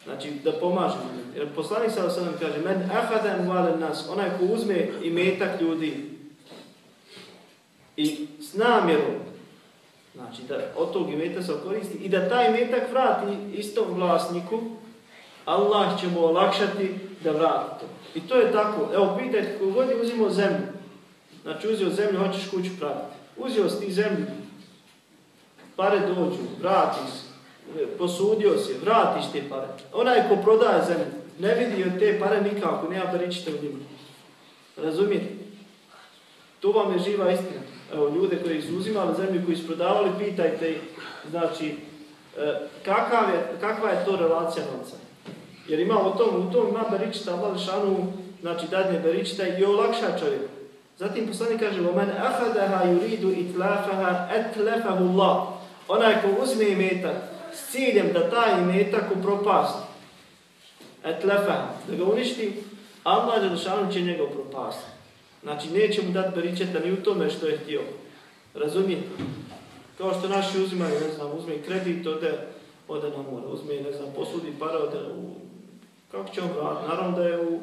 Znači, da pomažemo. Jer poslanik sad nam kaže, men ahadan valen nas, onaj ko uzme i metak ljudi i s namjerom, znači da od tog imeta se koristi i da taj metak vrati istom vlasniku, Allah će mu olakšati da vrati to. I to je tako. Evo, pitajte, kogod je uzimao zemlju, znači uzio zemlju, hoćeš kuću praviti. Uzio si ti zemlju, pare dođu, vrati se, posudio si, vratiš te pare. Onaj ko prodaje zemlju, ne vidi od te pare nikako, nema baričite u njima. Razumijete? To vam je živa istina. Evo, ljude koji su uzimali zemlju, koji su prodavali, pitajte znači, kakav je, kakva je to relacija novca. Jer ima u tom, u tom ima beričita, Allah šanu, znači dadne beričita i olakša čovjek. Zatim poslanik kaže, وَمَنْ أَخَدَهَا يُرِيدُ إِتْلَافَهَا أَتْلَفَهُ اللَّهُ Onaj ko uzme imetak s ciljem da taj imetak upropasti, etlefaha, da ga uništi, Allah Đelšanu će njega upropasti. Znači, neće mu dati beričeta ni u tome što je htio. Razumijete? Kao što naši uzimaju, ne znam, uzme kredit, ode, ode na more, uzme, ne znam, posudi para, ode u... kako će on? Naravno da je u...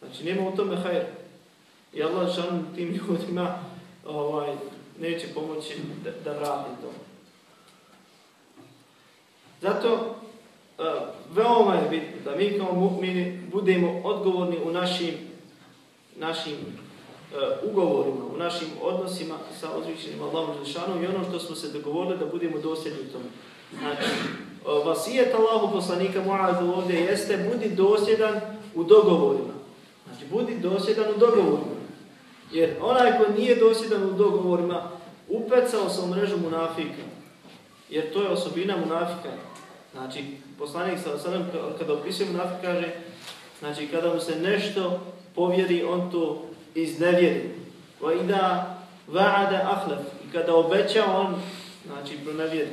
Znači, nema u tome hajr. I Allah šan tim ljudima ovaj, neće pomoći da, da vrati to. Zato, uh, veoma je bitno da mi kao mu'mini budemo odgovorni u našim, našim uh, ugovorima, u našim odnosima sa uzvišenim Allahom Žešanom i ono što smo se dogovorili da budemo dosljedni u tome. Znači, vasijet Allahu poslanika Mu'adu ovdje jeste budi dosljedan u dogovorima. Znači, budi dosljedan u dogovorima. Jer onaj ko nije dosljedan u dogovorima, upecao se u mrežu munafika. Jer to je osobina munafika. Znači, poslanik sa kada opisuje munafika, kaže, znači, kada mu se nešto povjeri, on to iznevjeri. Va ida va'ada ahlef. I kada obeća, on, znači, pronevjeri.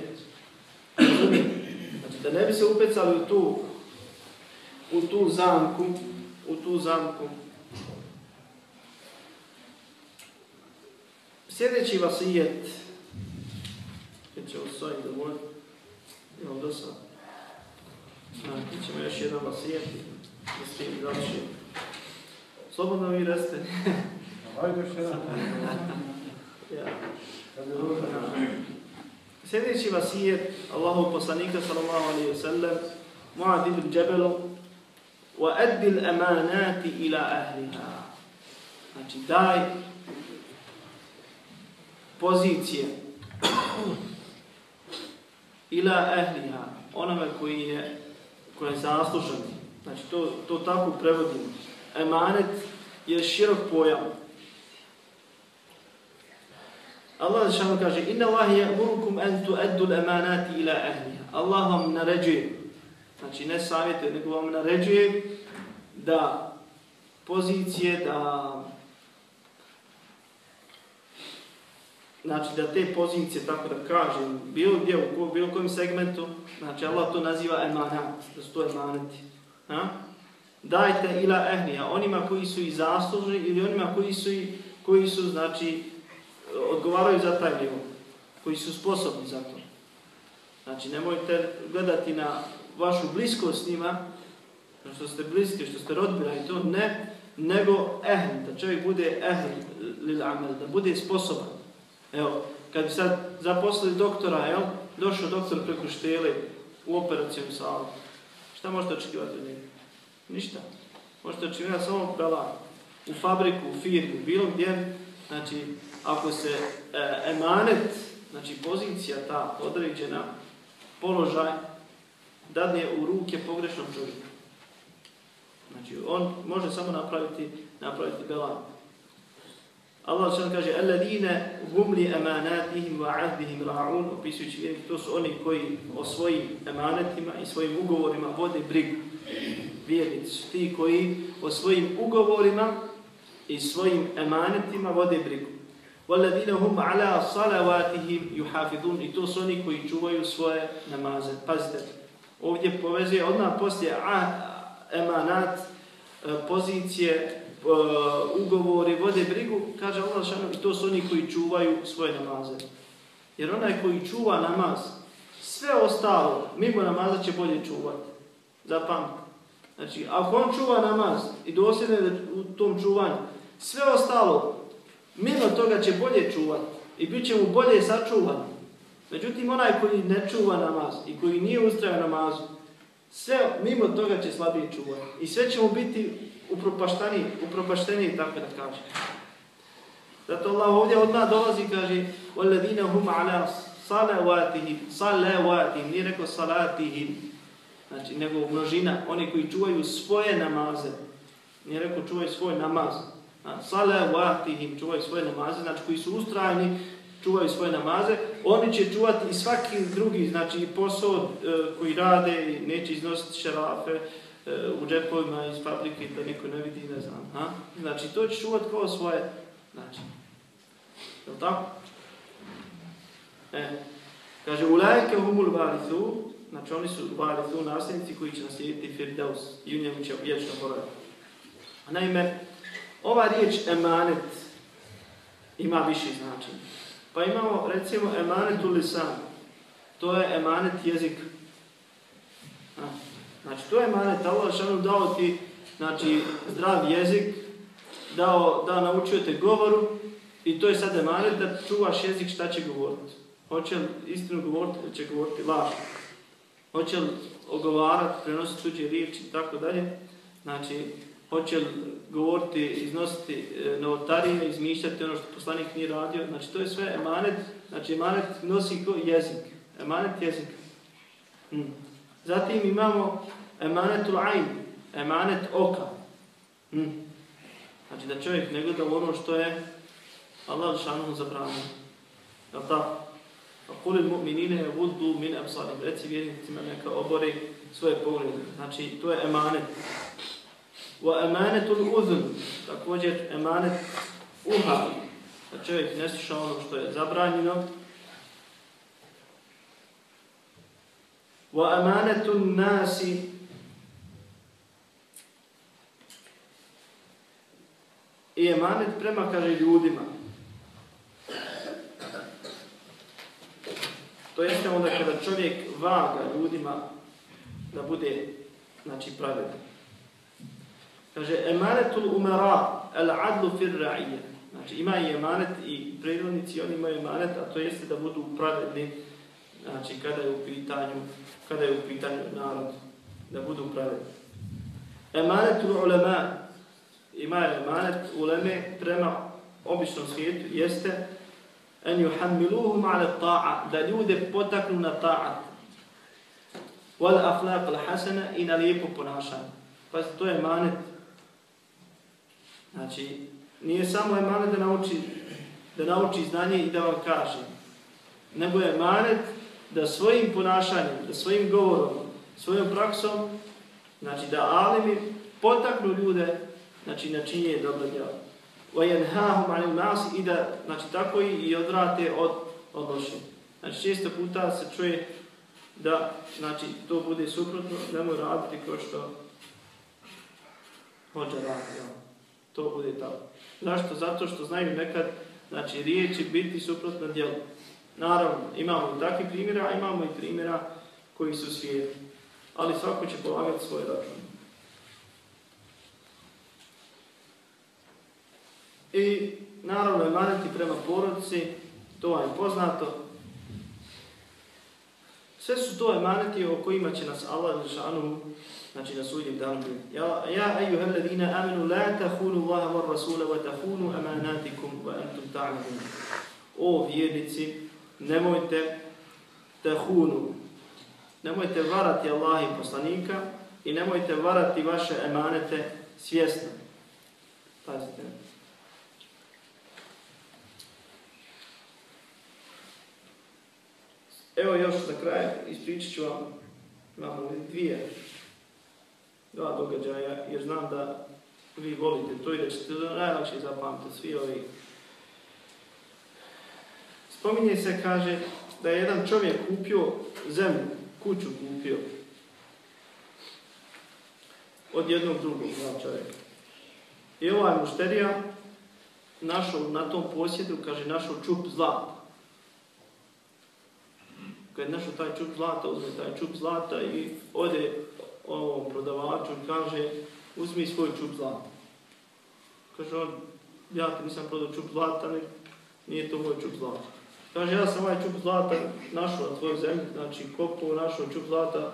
Da ne bi se upecali u tu, u tu zamku, u tu zamku, Sljedeći vasijet, kad će osvojiti vodi, imam do sad. Znači, ćemo još jedan vasijet, da s tim završim. Slobodno vi reste. Ajde još jedan. Ja. Kad je ružan. Sljedeći vasijet Allahu poslanika sallallahu alaihi wa sallam Mu'ad ibn Džebelu وَأَدِّ الْأَمَانَاتِ إِلَى أَهْلِهَا Znači daj pozicije ila ehliha, onome koji je, koji je zaslužan. Znači to, to tako prevodimo. Emanet je širok pojam. Allah šano kaže Inna Allah je urukum en tu eddu emanati ila ehliha. Allah vam naređuje, znači ne savjetuje, nego vam naređuje da pozicije, da znači da te pozicije, tako da kažem, bilo gdje, u bilo kojem segmentu, znači Allah to naziva emanat, da su to emaneti. Ha? Dajte ila ehnija, onima koji su i zaslužni ili onima koji su, i, koji su znači, odgovaraju za taj nivo, koji su sposobni za to. Znači, nemojte gledati na vašu bliskost s njima, što ste bliski, što ste rodbina i to, ne, nego ehl, da čovjek bude ehl lil amel, da bude sposoban. Evo, kad bi sad zaposlili doktora, jel, došao doktor preko štele u operacijom salu, šta možete očekivati od njega? Ništa. Možete očekivati samo prava u fabriku, u firmu, bilo gdje, znači, ako se e, emanet, znači pozicija ta određena, položaj, dadne u ruke pogrešnom čovjeku. Znači, on može samo napraviti, napraviti belan. Allah što kaže Alladine hum li amanatihim wa ahdihim ra'un opisujući vjernik, to su oni koji o svojim emanetima i svojim ugovorima vode brigu. Vjernici su ti koji o svojim ugovorima i svojim emanetima vode brigu. Walladine hum ala salavatihim yuhafidun i to su oni koji čuvaju svoje namaze. Pazite, ovdje povezuje odmah poslije a, emanat, pozicije, ugovori, vode brigu, kaže Allah šanu, i to su oni koji čuvaju svoje namaze. Jer onaj koji čuva namaz, sve ostalo, mimo namaza će bolje čuvati. Zapamtite. Znači, ako on čuva namaz i dosljedne u tom čuvanju, sve ostalo, mimo toga će bolje čuvati i bit će mu bolje sačuvan. Međutim, onaj koji ne čuva namaz i koji nije ustrajan namazu, sve mimo toga će slabije čuvati. I sve će mu biti upropašteni, upropašteni, tako da kaže. Zato Allah ovdje odmah dolazi i kaže وَالَّذِينَ هُمْ عَلَى صَلَوَاتِهِمْ صَلَوَاتِهِمْ Nije rekao salatihim. Znači, nego množina. Oni koji čuvaju svoje namaze. Nije rekao čuvaju svoj namaz. Salavatihim čuvaju svoje namaze. Znači, koji su ustrajni, čuvaju svoje namaze. Oni će čuvati i svaki drugi, znači i posao e, koji rade neće iznositi šerafe, u džepovima iz fabrike da niko ne vidi, ne znam. Ha? Znači, to će čuvat kao svoje. Znači, je li tako? E, kaže, ulajke humul varithu, znači oni su varithu nasljednici koji će naslijediti Firdaus i u njemu će vječno boraviti. Naime, ova riječ emanet ima više značenja. Pa imamo, recimo, emanet u lisan. To je emanet jezik. Znači, to je manet, Allah dao ti znači, zdrav jezik, dao, da naučio te govoru i to je sad emanet da čuvaš jezik šta će govoriti. Hoće li istinu govoriti ili će govoriti laž. Hoće li ogovarati, prenositi tuđe riječi i tako dalje. Znači, hoće govoriti, iznositi e, novotarije, izmišljati ono što poslanik nije radio. Znači, to je sve emanet. Znači, emanet nosi jezik. Emanet jezik. Hmm. Zatim imamo emanetul ajn, emanet oka. Hm. Znači da čovjek ne gleda ono što je Allah šanom zabranio. Jel ta? A kulil mu'minine vudu min absarim. Reci vjernicima neka obori svoje poglede. Znači to je emanet. Wa emanetul uzun. Također emanet uha. Da čovjek ne sluša ono što je zabranjeno. Wa emanetul nasi i emanet prema, kaže, ljudima. To jeste onda kada čovjek vaga ljudima da bude, znači, pravedan. Kaže, emanetul umara, el adlu fir ra'ije. Znači, ima i emanet i predvodnici, oni imaju emanet, a to jeste da budu pravedni, znači, kada je u pitanju, kada je u pitanju narod, da budu pravedni. Emanetul ulema, ima emanet uleme prema običnom svijetu, jeste en yuhammiluhum ala ta'a, da ljude potaknu na ta'at. Wal akhlaq al hasana i na lijepo ponašanje. Pa to je emanet Znači, nije samo emanet da nauči, da nauči znanje i da vam kaže, nego je emanet da svojim ponašanjem, da svojim govorom, svojom praksom, znači da alimi potaknu ljude znači, na činje dobro djelo. وَيَنْهَاهُمْ عَنِ الْمَاسِ I da, znači, tako i, i odvrate od, od loše. Znači, često puta se čuje da, znači, to bude suprotno, nemoj raditi kao što hođa raditi to bude tako. Zašto? Zato što znaju nekad, znači, riječi biti suprotno djelu. Naravno, imamo i takvih primjera, a imamo i primjera koji su svijetli. Ali svako će polagati svoj račun. I naravno je maniti prema porodici, to vam je poznato. Sve su to emaneti o kojima će nas Allah Žešanu znači na sudnjem danu Ja, ja ejuha alladina amenu, la tahunu Allaha wa rasula wa tahunu amanatikum wa antum ta'lamun. O vjernici, nemojte tahunu, nemojte varati Allah i poslanika i nemojte varati vaše emanete svjesno. Pazite. Evo još za kraj ispričat ću vam, imamo dvije dva događaja, jer znam da vi volite to i da ćete najlakše zapamtiti svi ovi. Spominje se, kaže, da je jedan čovjek kupio zemlju, kuću kupio od jednog drugog čovjeka. I ovaj mušterija našao na tom posjedu, kaže, našao čup zlata. Kad je našao taj čup zlata, uzme taj čup zlata i ode ovom prodavaču i kaže uzmi svoj čup zlata. Kaže on, ja ti nisam prodao čup zlata, nije to moj čup zlata. Kaže, ja sam ovaj čup zlata našao na tvojoj zemlji, znači kopu našao čup zlata.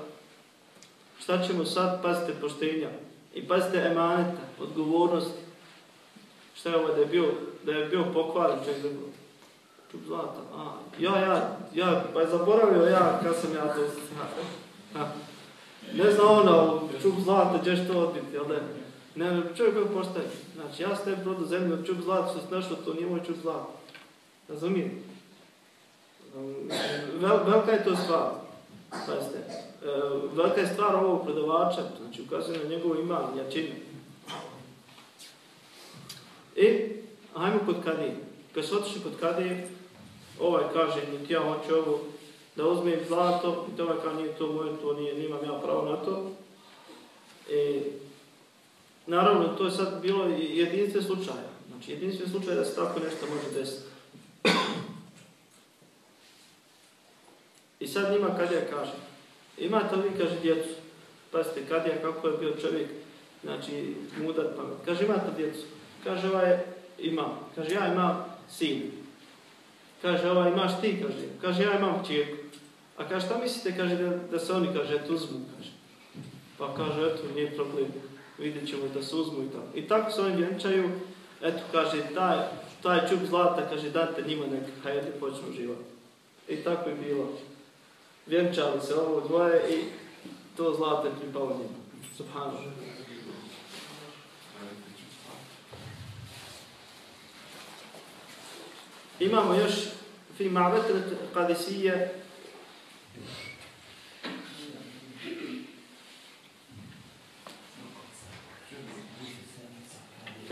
Šta ćemo sad? Pazite poštenja. I pazite emaneta, odgovornost. Šta je ovo da je bio, da je bio pokvaren čovjek čup zlata? A, ja, ja, ja, pa je zaboravio ja kad sam ja to... Ne zna ona, čup zlata, gdje što odbiti, jel Ne, ne, čovjek koji postaje. Znači, ja sam tebi prodao zemlju čup zlata, što to nije moj čup zlata. Razumijem? Vel, velika je to stvar. Pazite, e, velika je stvar ovog prodavača, znači ukazuje na njegovo iman, jačinu. I, hajmo kod kadije. Kad su otišli kod kadije, ovaj kaže, niti ja hoću ovo, da uzmem zlato i to kao nije to moje, to nije, nimam ja pravo na to. E, naravno, to je sad bilo jedinstven slučaj. Znači, jedinstven slučaj da se tako nešto može desiti. I sad njima Kadija kaže, imate li, kaže, djecu? Pazite, Kadija kako je bio čovjek, znači, mudar pamet. Kaže, imate djecu? Kaže, ovaj, imam. Kaže, ja imam sin. Kaže, ovaj, imaš ti, kaže. Kaže, ja imam čirku. A kaže, šta mislite, kaže, da, da se oni, kaže, eto uzmu, kaže. Pa kaže, eto, nije problem, vidjet ćemo da se uzmu i tako. I tako se oni vjenčaju, eto, kaže, taj, taj čup zlata, kaže, date njima nek, hajde, počnu život. I tako je bilo. Vjenčali se ovo dvoje i to zlato je pripalo njima. Subhanallah. Imamo još fi kadisije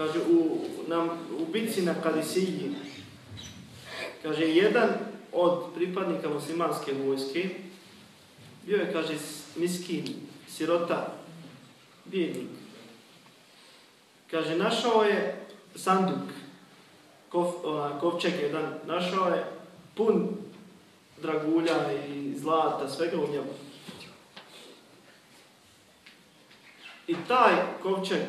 kaže u, nam, u na Kadisiji, kaže jedan od pripadnika muslimanske vojske bio je, kaže, miskin, sirota, bijednik. Kaže, našao je sanduk, kovčeg jedan, našao je pun dragulja i zlata, svega u njemu. I taj kovčeg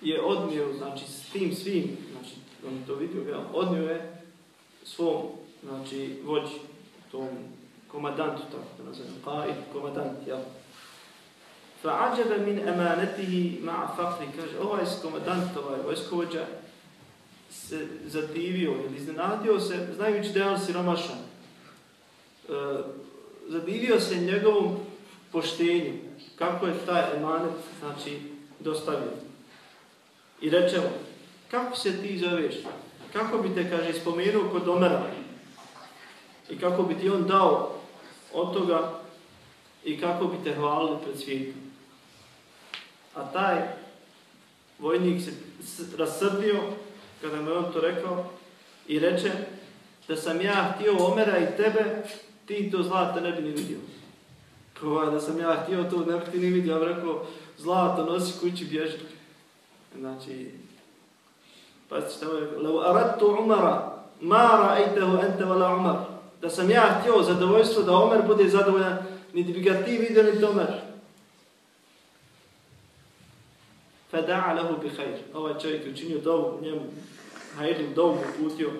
je odnio, znači s tim svim, znači on je to vidio, ja, odnio je svom, znači vođi, tom komadantu, tako da nazovem, qaid, komadant, jel? فَعَجَبَ مِنْ أَمَانَتِهِ مَعَ فَقْرِ Kaže, ovaj komadant, ovaj vojskovođa, se zadivio ili iznenadio se, znajući da je on siromašan. E, zadivio se njegovom poštenju, kako je taj emanet, znači, dostavio. I reče mu, kako se ti zoveš? Kako bi te, kaže, spomenuo kod Omera? I kako bi ti on dao od toga i kako bi te hvalili pred svijetom? A taj vojnik se rasrdio kada mu on to rekao i reče da sam ja htio Omera i tebe, ti to zlata ne bi ni vidio. Kao da sam ja htio to, ne bi ti ni vidio, ja rekao, zlato nosi kući, bježi. Znači, pazite što je, leu aradtu Umara, ma ra'ajtehu ente vala Umar. Da sam ja htio zadovoljstvo da Omer bude zadovoljan, niti bi ga ti vidio, niti Omer. Fada'a lahu bi khair. Ovaj čovjek je učinio dovu njemu, hajdu dovu uputio.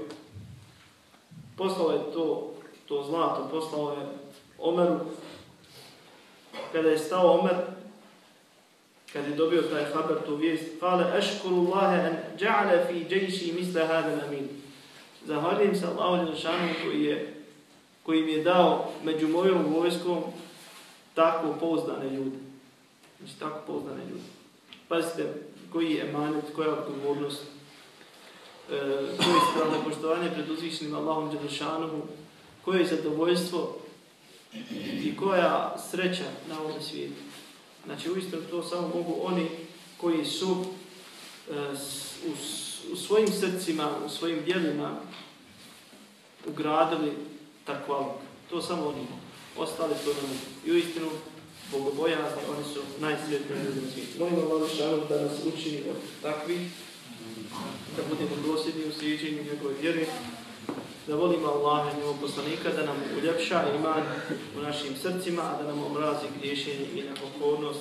Poslao je to, to zlato, poslao je Omeru. Kada je stao Omer, kad je dobio taj haber, tu vijest, kale, eškuru Allahe en ja'ale fi džejši misle hada namin. Zahvaljujem se Allahu Đelšanu koji je koji mi je dao među mojom vojskom tako pouzdane ljude. Znači, tako pouzdane ljude. Pazite, koji je emanet, koja je odgovornost, e, koje je strane poštovanje pred uzvišenim Allahom Đelešanovu, koje je zadovoljstvo i koja sreća na ovom svijetu. Znači, uistinu to samo mogu oni koji su e, u, svojim srcima, u svojim djelima ugradili takvalog. To samo oni. Ostali to ne. I uistinu, bogobojazni, oni su najsretniji ljudi na svijetu. Molim Allah šalu da nas učini od takvih, da budemo dosljedni u sliđenju njegove vjere, da volimo Allaha i njegov poslanika, da nam uljepša iman u našim srcima, a da nam omrazi griješenje i nepokornost